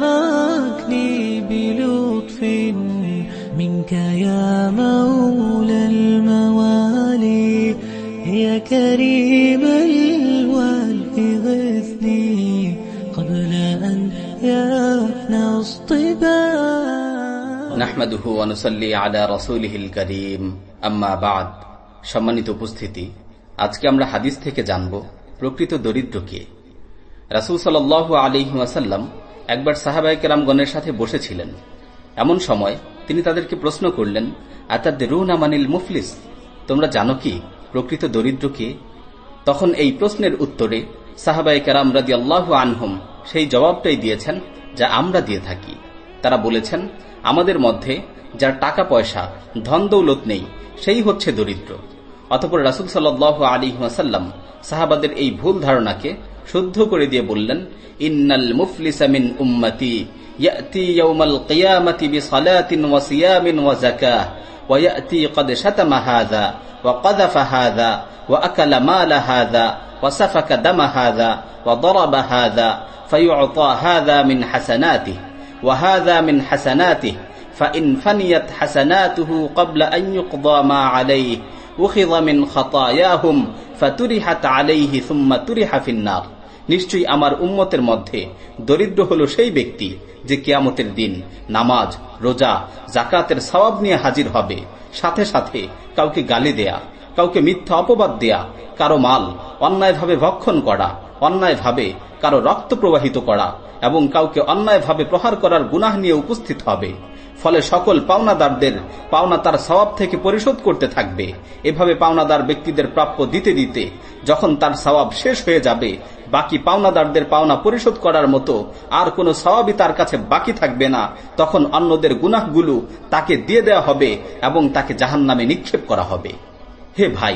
ستداركني بلطف منك يا مولى الموالي يا كريم الوالد غثني قبل أن يفنى اصطباح নাহমাদুহু অনুসল্লি আলা রসুলিহিল করিম আম্মা বাদ সম্মানিত উপস্থিতি আজকে আমরা হাদিস থেকে জানব প্রকৃত দরিদ্র কে রাসুল সাল আলিহি ওয়াসাল্লাম একবার সাহাবাই কেরামগণের সাথে বসেছিলেন। এমন সময় তিনি তাদেরকে প্রশ্ন করলেন আতাদ রুন আমানিল মুফলিস? তোমরা জানো কি, প্রকৃত দরিদ্র কে? তখন এই প্রশ্নের উত্তরে সাহাবাই কেরাম রাজি আল্লাহ আনহুম সেই জবাবটাই দিয়েছেন, যা আমরা দিয়ে থাকি। তারা বলেছেন, আমাদের মধ্যে যার টাকা পয়সা ধন দৌলত নেই, সেই হচ্ছে দরিদ্র। অতপর রাসুল সাল আলী সাহাবাদের এই ভুল ধারণাকে শুদ্ধ করে দিয়ে বললেন ইন্নাল মুফলিসামিন উম্মতি يأتي يوم القيامة بصلاة وصيام وزكاة ويأتي قد شتم هذا وقذف هذا وأكل مال هذا وسفك دم هذا وضرب هذا فيعطى هذا من حسناته وهذا من حسناته فإن فنيت حسناته قبل أن يقضى ما عليه أخذ من خطاياهم فترحت عليه ثم ترح في النار নিশ্চয়ই আমার উম্মতের মধ্যে দরিদ্র হল সেই ব্যক্তি যে কিয়ামতের দিন নামাজ, রোজা জাকাতের সবাব নিয়ে হাজির হবে। সাথে সাথে কাউকে গালি দেয়া, কাউকে মিথ্যা অপবাদ দেয়া, কারও মাল অন্যায়ভাবে ভক্ষণ করা, অন্যায়ভাবে কারও রক্ত প্রবাহিত করা এবং কাউকে অন্যায়ভাবে প্রহার করার গুনাহ নিয়ে উপস্থিত হবে। ফলে সকল পাওনাদারদের পাওনা তার স্বভাব থেকে পরিশোধ করতে থাকবে। এভাবে পাওনাদার ব্যক্তিদের প্রাপ্য দিতে দিতে যখন তার স্বভাব শেষ হয়ে যাবে বাকি পাওনাদারদের পাওনা পরিশোধ করার মতো আর কোনো স্বভাবই তার কাছে বাকি থাকবে না, তখন অন্যদের গুনাহগুলো তাকে দিয়ে দেওয়া হবে এবং তাকে জাহান নামে নিক্ষেপ করা হবে। হে ভাই,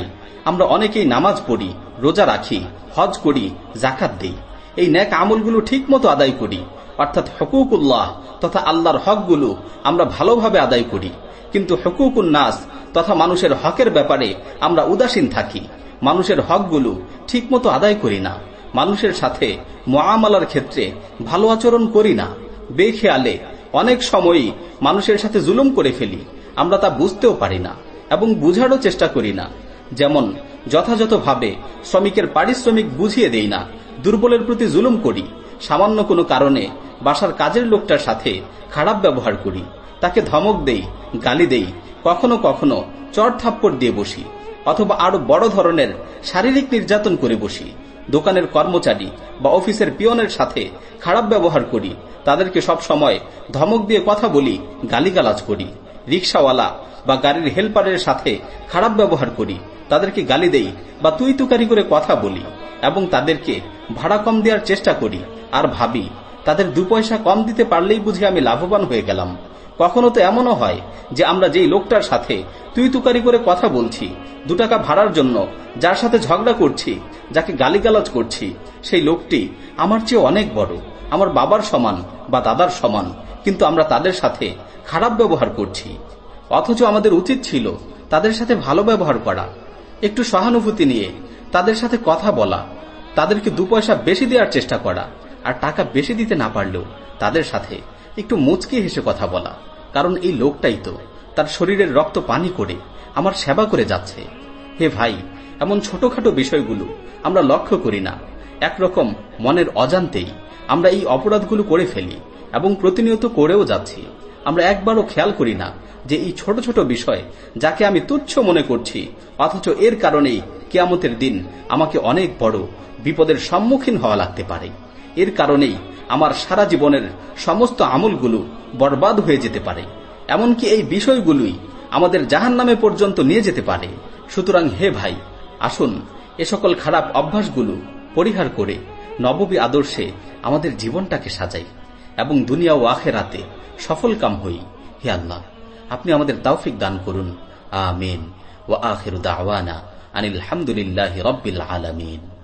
আমরা অনেকেই নামাজ পড়ি, রোজা রাখি, হজ করি জাকাত দিই। এই ন্যাক আমলগুলো ঠিক মতো আদায় করি, অর্থাৎ হকুকুল্লাহ তথা আল্লাহর হকগুলো আমরা ভালোভাবে আদায় করি। কিন্তু হকুকুন নাস তথা মানুষের হকের ব্যাপারে আমরা উদাসীন থাকি, মানুষের হকগুলো ঠিকমতো আদায় করি না। মানুষের সাথে মহামালার ক্ষেত্রে ভালো আচরণ করি না। বেখেয়ালে অনেক সময়ই মানুষের সাথে জুলুম করে ফেলি। আমরা তা বুঝতেও পারি না এবং বুঝারও চেষ্টা করি না। যেমন যথাযথভাবে শ্রমিকের পারিশ্রমিক বুঝিয়ে দেই না, দুর্বলের প্রতি জুলুম করি, সামান্য কোনো কারণে বাসার কাজের লোকটার সাথে খারাপ ব্যবহার করি, তাকে ধমক দেই, গালি দেই, কখনো কখনো চর থাপ্পড় দিয়ে বসি, অথবা আরও বড় ধরনের শারীরিক নির্যাতন করে বসি। দোকানের কর্মচারী বা অফিসের পিয়নের সাথে খারাপ ব্যবহার করি। তাদেরকে সব সময় ধমক দিয়ে কথা বলি, গালিগালাজ করি। রিক্সাওয়ালা বা গাড়ির হেল্পারের সাথে খারাপ ব্যবহার করি। তাদেরকে গালি দেই বা তুই তুকারি করে কথা বলি এবং তাদেরকে ভাড়া কম দেওয়ার চেষ্টা করি। আর ভাবি, তাদের দু পয়সা কম দিতে পারলেই বুঝি আমি লাভবান হয়ে গেলাম। কখনো তো এমনও হয় যে আমরা যেই লোকটার সাথে তুই তুকারি করে কথা বলছি, দু টাকা ভাড়ার জন্য যার সাথে ঝগড়া করছি, যাকে গালিগালাজ করছি, সেই লোকটি আমার চেয়ে অনেক বড়, আমার বাবার সমান বা দাদার সমান, কিন্তু আমরা তাদের সাথে খারাপ ব্যবহার করছি। অথচ আমাদের উচিত ছিল তাদের সাথে ভালো ব্যবহার করা, একটু সহানুভূতি নিয়ে তাদের সাথে কথা বলা, তাদেরকে দু পয়সা বেশি দেওয়ার চেষ্টা করা, আর টাকা বেশি দিতে না পারলেও তাদের সাথে একটু মুচকি হেসে কথা বলা। কারণ এই লোকটাই তো। তার শরীরের রক্ত পানি করে আমার সেবা করে যাচ্ছে। হে ভাই, এমন ছোটখাটো বিষয়গুলো আমরা লক্ষ্য করি না। একরকম মনের অজান্তেই আমরা এই অপরাধগুলো করে ফেলি এবং প্রতিনিয়ত করেও যাচ্ছি। আমরা একবারও খেয়াল করি না যে এই ছোট ছোট বিষয় যাকে আমি তুচ্ছ মনে করছি, অথচ এর কারণেই কেয়ামতের দিন আমাকে অনেক বড় বিপদের সম্মুখীন হওয়া লাগতে পারে। এর কারণেই আমার সারা জীবনের সমস্ত আমলগুলো বরবাদ হয়ে যেতে পারে। এমনকি এই বিষয়গুলোই আমাদের জাহান নামে পর্যন্ত নিয়ে যেতে পারে। সুতরাং হে ভাই, আসুন এ সকল খারাপ অভ্যাসগুলো পরিহার করে নববী আদর্শে আমাদের জীবনটাকে সাজাই এবং দুনিয়া ও আখেরাতে সফল কাম হই। হে আল্লাহ, আপনি আমাদের তৌফিক দান করুন। আমিন। ও আখির দাওয়ানা আনিল হামদুলিল্লাহ রব্বিল আলমিন।